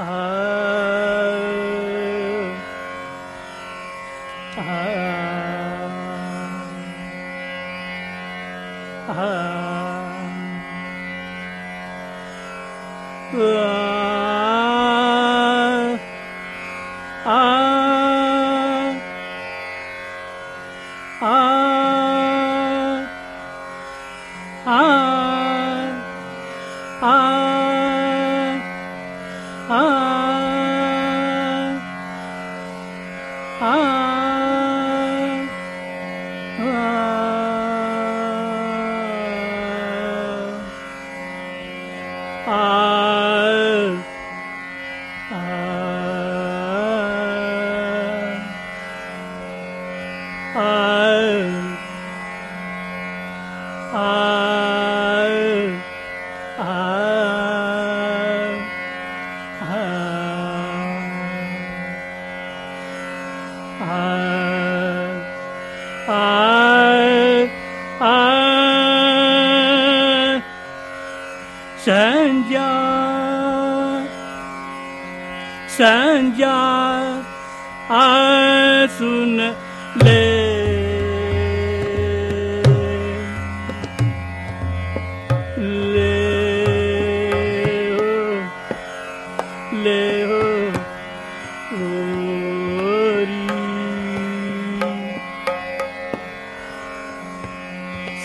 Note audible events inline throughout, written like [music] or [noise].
संजा now.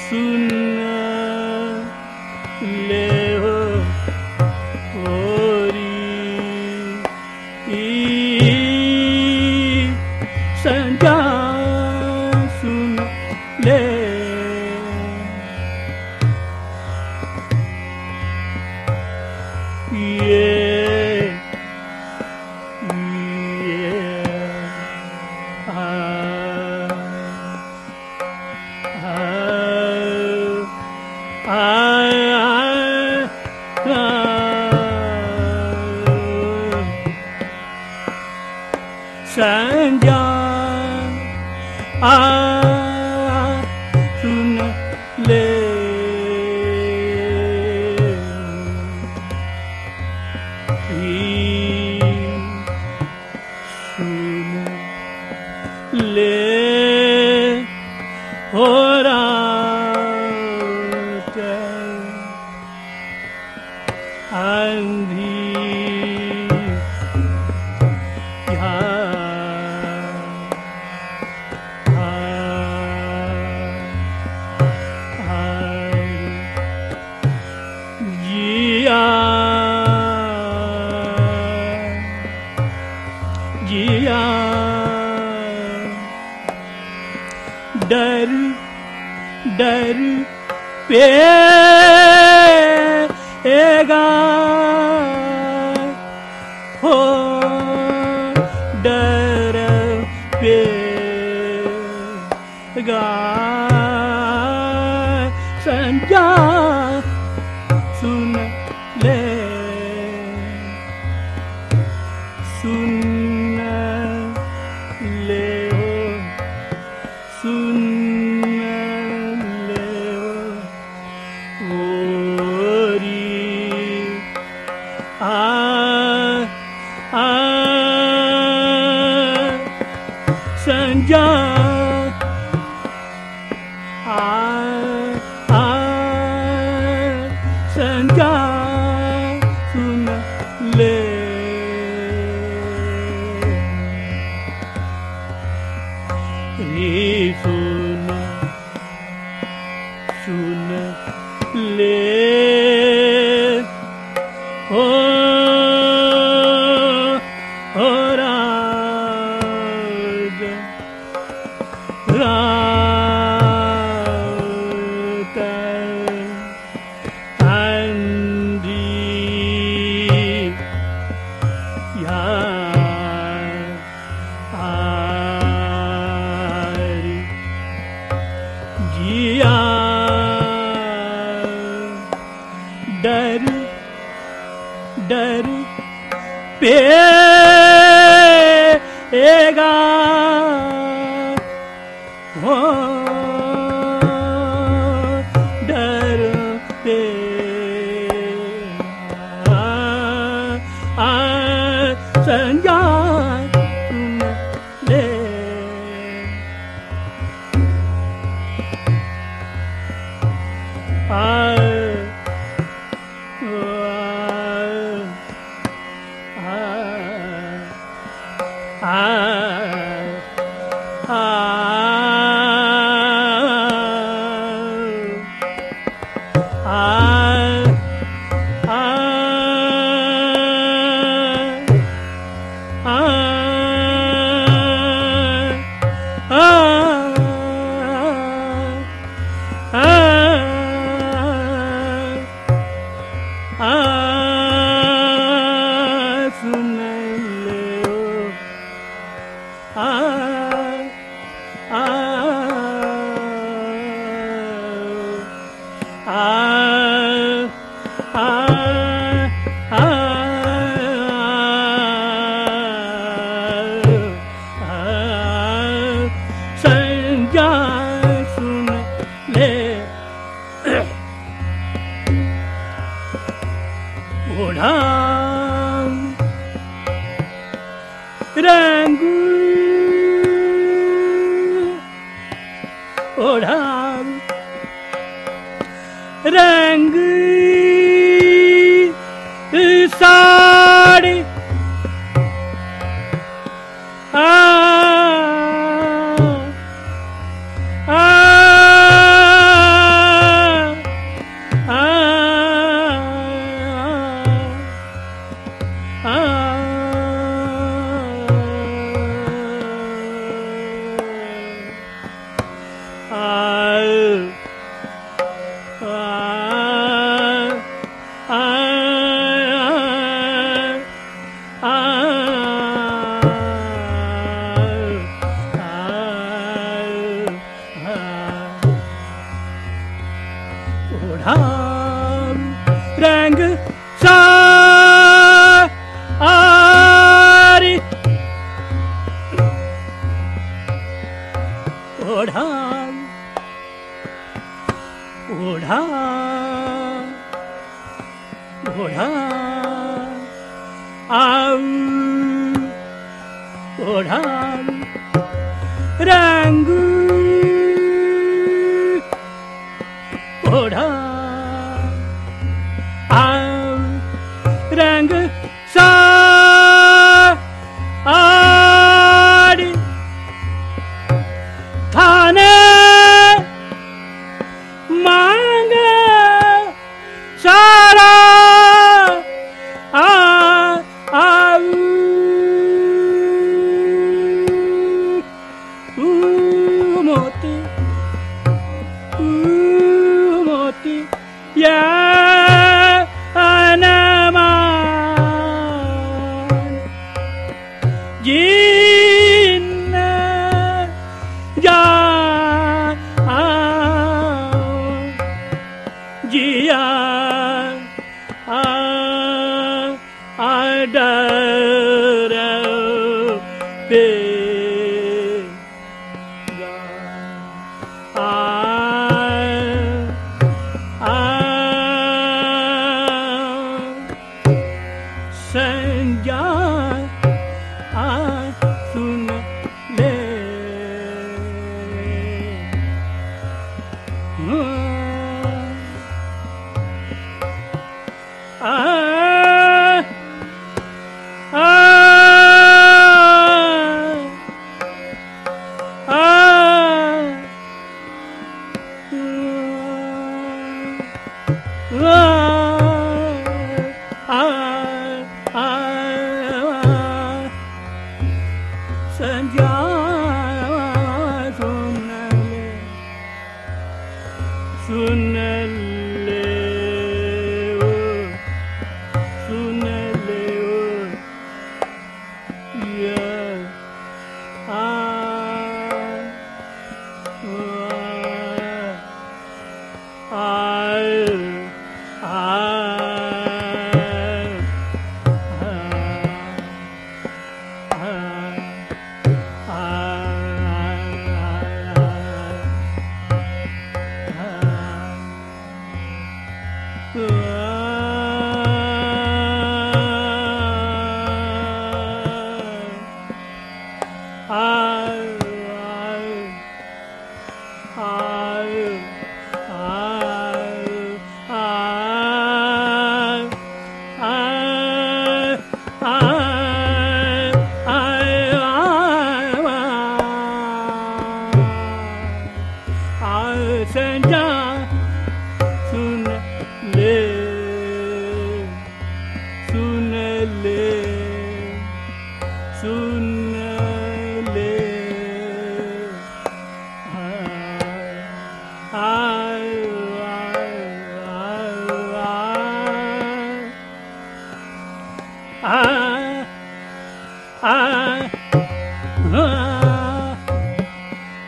soon. पेगा संजा 怎样 संजा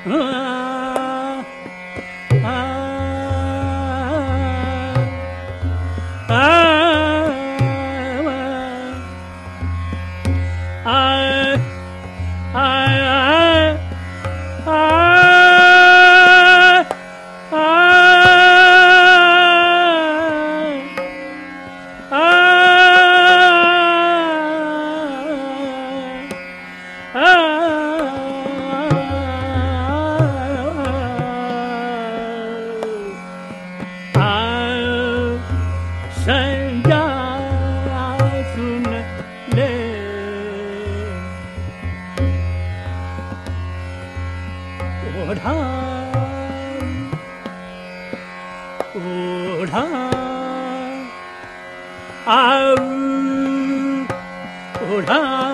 呃 [laughs] 啊 Ah, ooh, ooh, ah.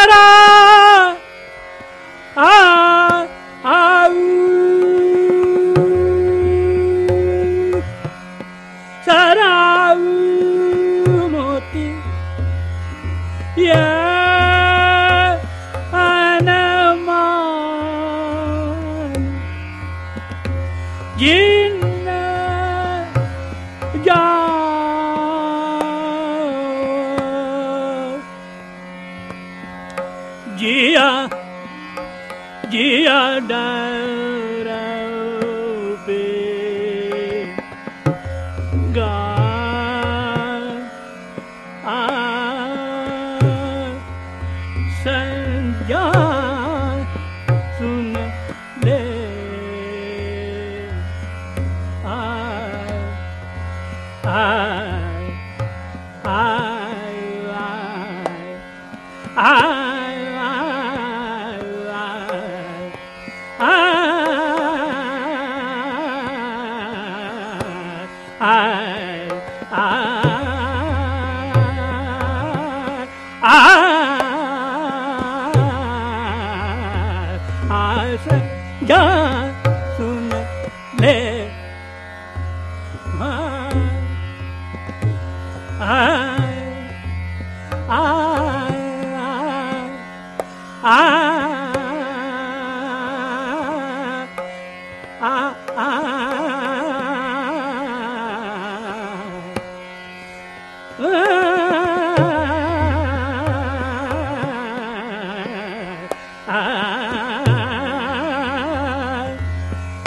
सारा आ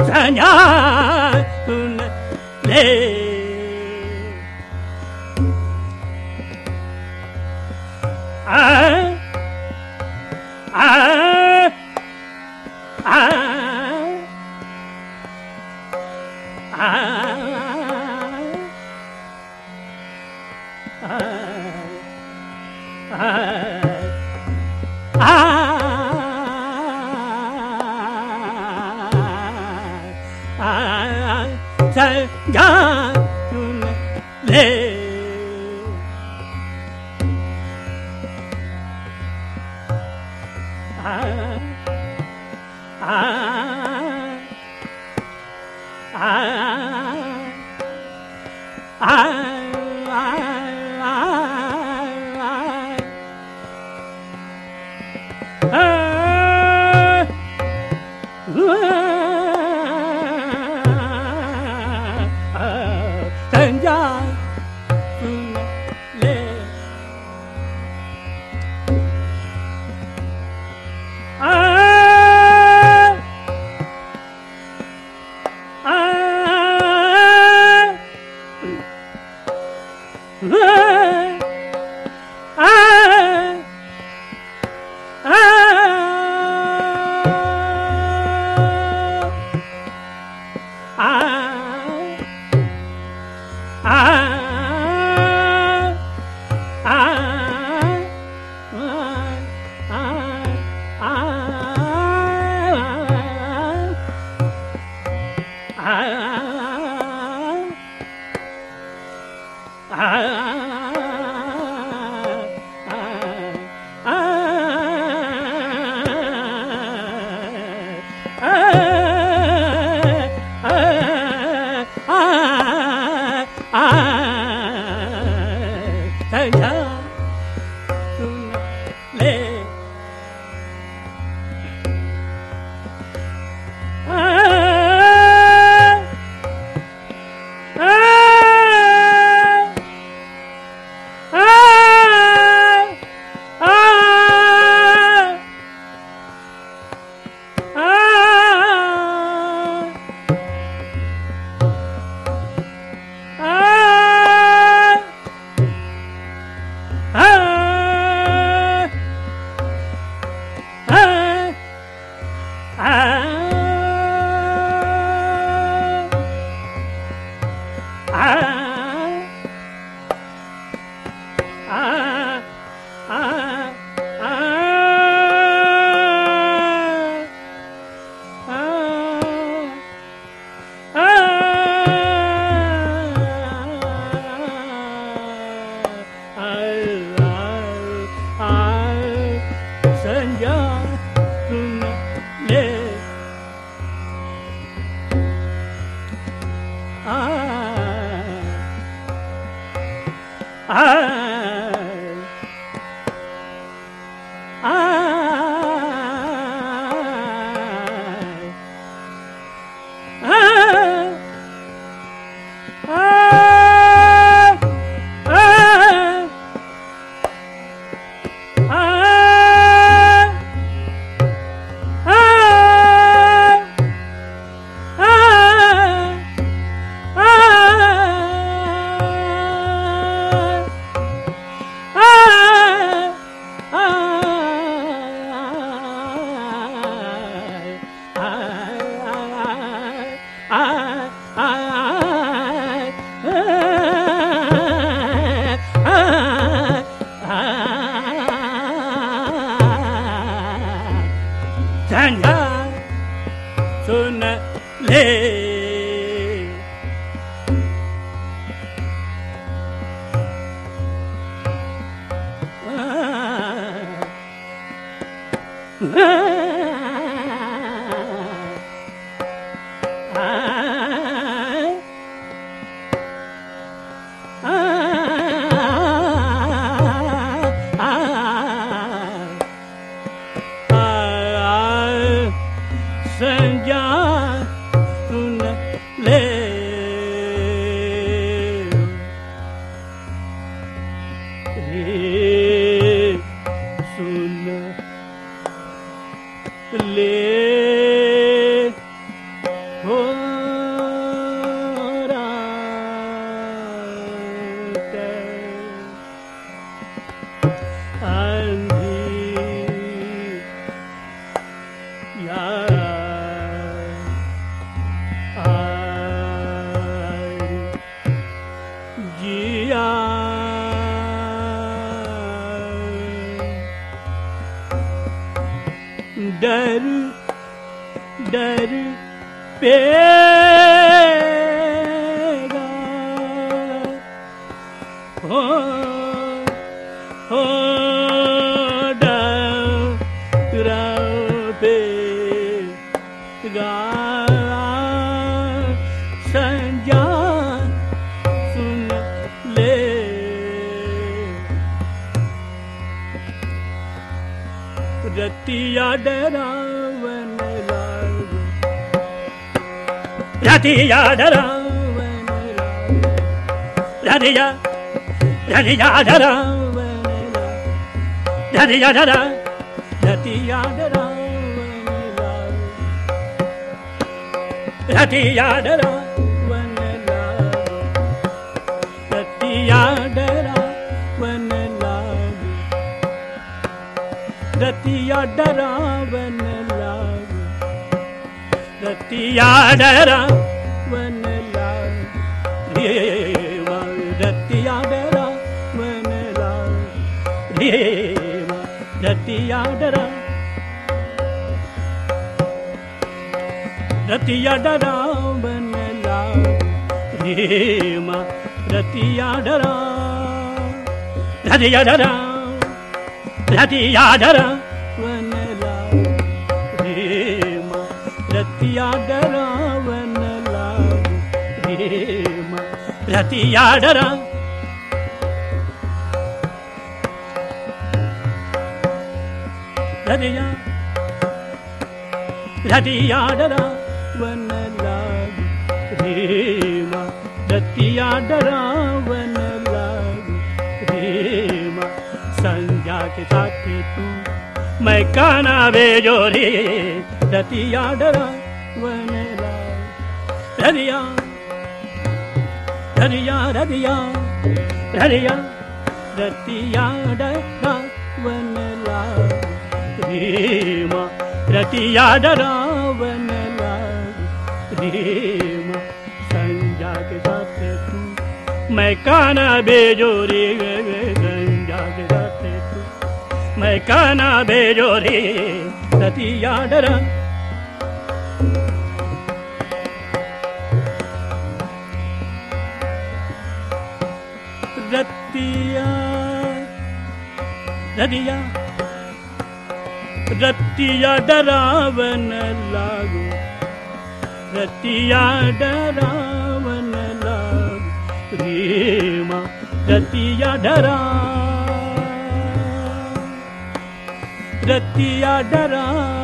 咱娘。ah ah ah ah. ज्ञान राव रति याद रा रया डरा वनला वनला रया डरा वन लरा वन लेवा रया डरा वनरा रे रतया डरा रतिया डरा वन मा रतिया डरा रतिया डरा रतिया डरा वन मा रतिया डरा वन मा रतिया डरा रतिया रतिया वन डरावन लागी। हेमा संध्या के साथ तू मैं काना भेजो रे। रतिया डरावन लागी। रतिया रतिया रतिया रतिया रतिया डरावन लागी। रतिया डरावन लागी। गंजा मैं काना भेजो रे गंजा के साथ तू। मैं काना भेजो रे सतिया डरा रतिया रतिया रतिया डरावन लागो। रतिया डरावन लाग रीमा रतिया डरा। रतिया डरा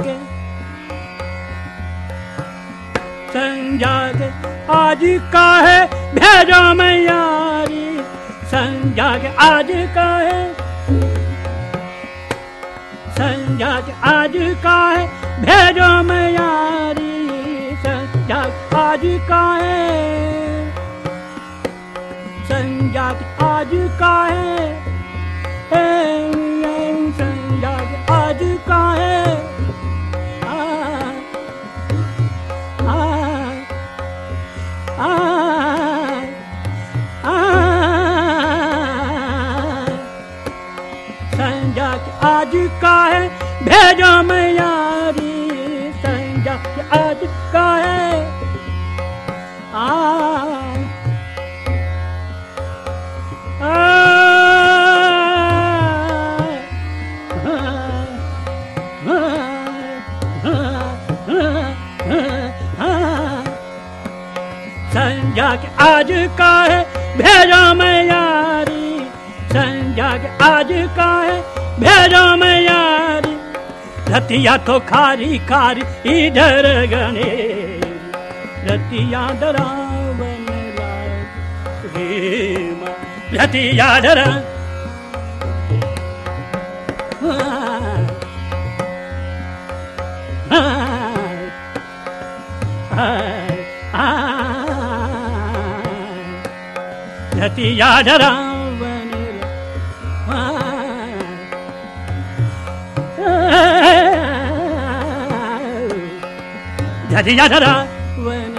के के आज का है भेजो मैं संजा के आज का है संजा आज का है भेजो मैं यारी संजा आज का है संजा आज का है। आज का है। आ, आज का है। भेजो मैं आज का है, भेजो मैं यारी। के आज का है, भेजो मैं यारी। रतिया तो खारी खारी, इधर गणे रतिया डरावन बन रतिया डरा रतिया डरावन रतिया डरावन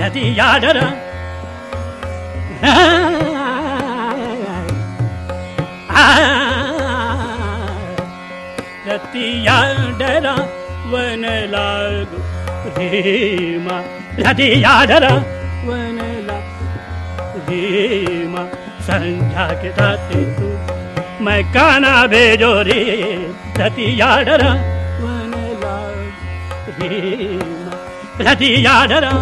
रतिया डरा रतिया रतिया डरा वन लाग रेमा संध्या के साथ तू मैं काना भेजो रे रतिया डरा वन लाग रेमा याद डरा